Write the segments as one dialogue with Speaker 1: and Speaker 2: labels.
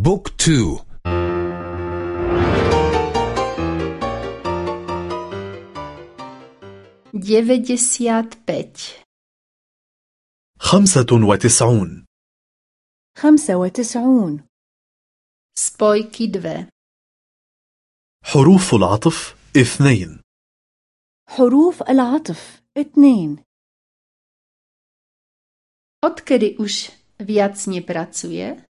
Speaker 1: بوك تو.
Speaker 2: deväťdesiatpäť
Speaker 3: خمسة وتسعون.
Speaker 4: خمسة وتسعون.
Speaker 2: spojky dve
Speaker 3: حروف العطف اثنين.
Speaker 4: حروف العطف اثنين.
Speaker 2: Odkedy už viac nepracuje?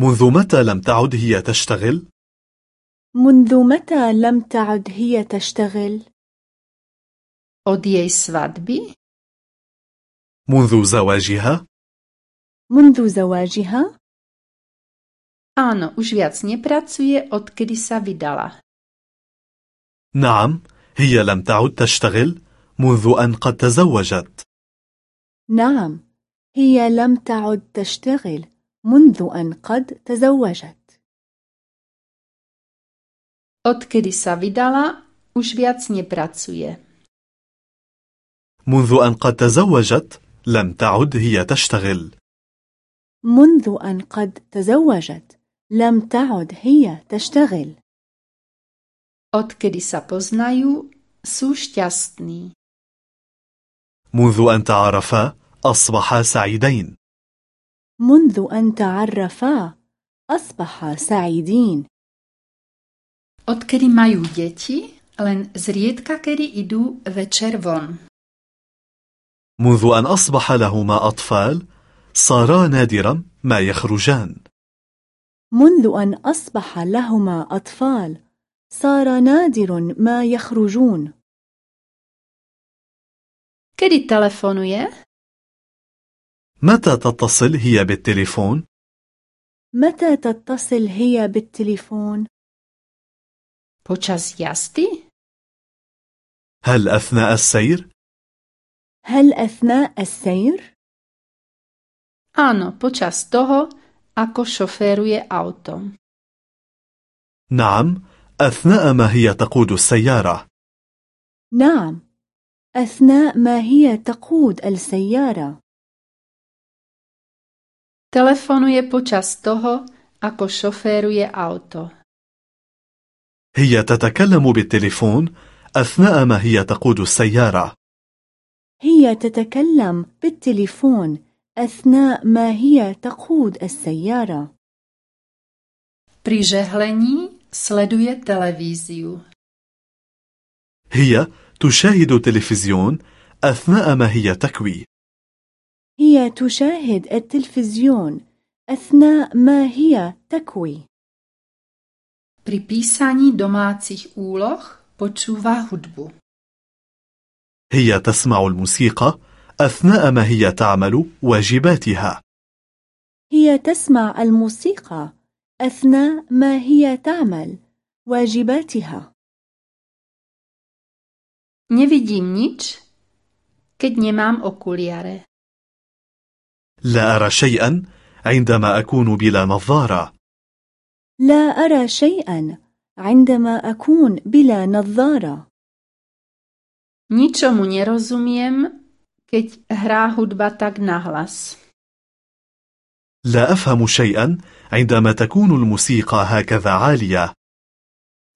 Speaker 3: منذ متى لم تعد هي تشتغل؟
Speaker 4: منذ متى لم تعد هي تشتغل؟
Speaker 2: Od jej svadby?
Speaker 3: منذ زواجها؟
Speaker 4: منذ زواجها؟
Speaker 2: Áno, už viac nepracuje, odkedy sa vydala.
Speaker 3: نعم هي لم تعد تشتغل منذ أن قد تزوجت
Speaker 4: نعم هي لم تعد تشتغل منذ أن قد تزوجت
Speaker 2: Odkedy sa vydala, už viac nepracuje.
Speaker 3: منذ أن قد تزوجت لم تعد هي تشتغل
Speaker 4: منذ أن قد تزوجت لم تعد هي تشتغل
Speaker 2: Odkedy sa poznajú, sú šťastní.
Speaker 3: منذ أن تعرفا أصبحا سعيدين
Speaker 4: منذ أن تعرفا أصبحا سعيدين
Speaker 2: Odkedy majú deti, len zriedka kedy idú večer von.
Speaker 3: منذ أن أصبح لهما أطفال صارا نادرا ما يخرجان
Speaker 4: منذ أن أصبح لهما أطفال صار نادر ما يخرجون
Speaker 2: Kedy telefonuje?
Speaker 3: متى تتصل هي بالتليفون؟
Speaker 4: متى تتصل هي بالتليفون؟
Speaker 2: Počas jazdy?
Speaker 3: هل أثناء السير؟
Speaker 4: هل أثناء السير؟
Speaker 2: Áno, počas toho, ako šoféruje auto.
Speaker 3: نعم أثناء ما هي تقود السيارة
Speaker 4: نعم أثناء ما هي تقود السيارة
Speaker 2: Telefonuje počas toho, ako šoféruje auto.
Speaker 3: هي تتكلم بالتليفون أثناء ما هي تقود السيارة
Speaker 4: هي تتكلم بالتليفون أثناء ما هي تقود السيارة
Speaker 2: Pri žehlení sleduje televíziu.
Speaker 3: هي تشاهد التلفزيون أثناء ما هي تكوي
Speaker 4: هي تشاهد التلفزيون أثناء ما هي تكوي
Speaker 2: Pri písaní domácich úloh počúva hudbu.
Speaker 3: هي تسمع الموسيقى أثناء ما هي تعمل واجباتها
Speaker 4: هي تسمع الموسيقى أثناء ما هي تعمل واجباتها
Speaker 2: Nevidím nič, keď nemám okuliare.
Speaker 3: لا أرى شيئا عندما أكون بلا نظارة.
Speaker 4: لا أرى شيئا عندما أكون بلا نظارة.
Speaker 2: Ničomu nerozumiem, keď hrá hudba tak nahlas.
Speaker 3: لا أفهم شيئا عندما تكون الموسيقى هكذا عالية.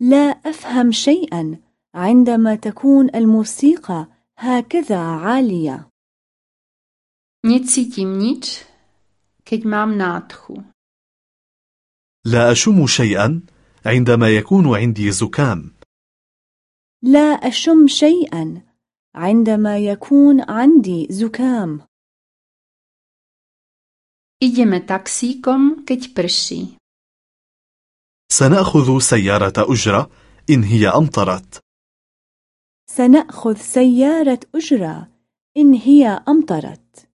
Speaker 4: لا أفهم شيئا عندما تكون الموسيقى هكذا عالية.
Speaker 2: Necítim nič, keď mám nádchu.
Speaker 3: لا أشم شيئا عندما يكون عندي زكام
Speaker 4: لا أشم شيئا عندما يكون عندي زكام
Speaker 2: Ideme taxíkom, keď prší.
Speaker 3: سنأخذ سيارة أجرة إن هي أمطرت
Speaker 4: سنأخذ سيارة أجرة إن هي أمطرت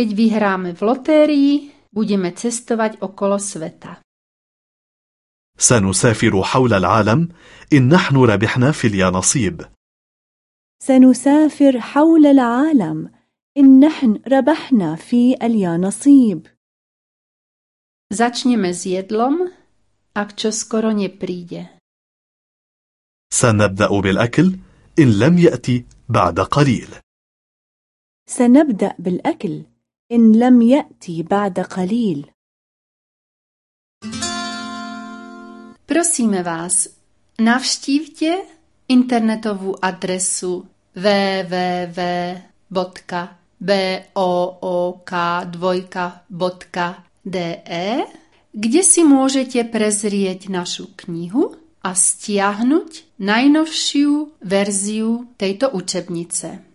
Speaker 2: Keď vyhráme v lotérii, budeme cestovať okolo sveta.
Speaker 3: سنسافر حول العالم إن نحن ربحنا في اليانصيب
Speaker 4: سنسافر حول العالم إن نحن ربحنا في اليانصيب
Speaker 2: Začneme s jedlom, ak čo skoro nepríde.
Speaker 3: سنبدأ بالأكل إن لم يأتي بعد قليل
Speaker 4: سنبدأ بالأكل إن لم يأتي بعد قليل
Speaker 2: Prosíme vás, navštívte internetovú adresu www.book2.de, kde si môžete prezrieť našu knihu a stiahnuť najnovšiu verziu tejto učebnice.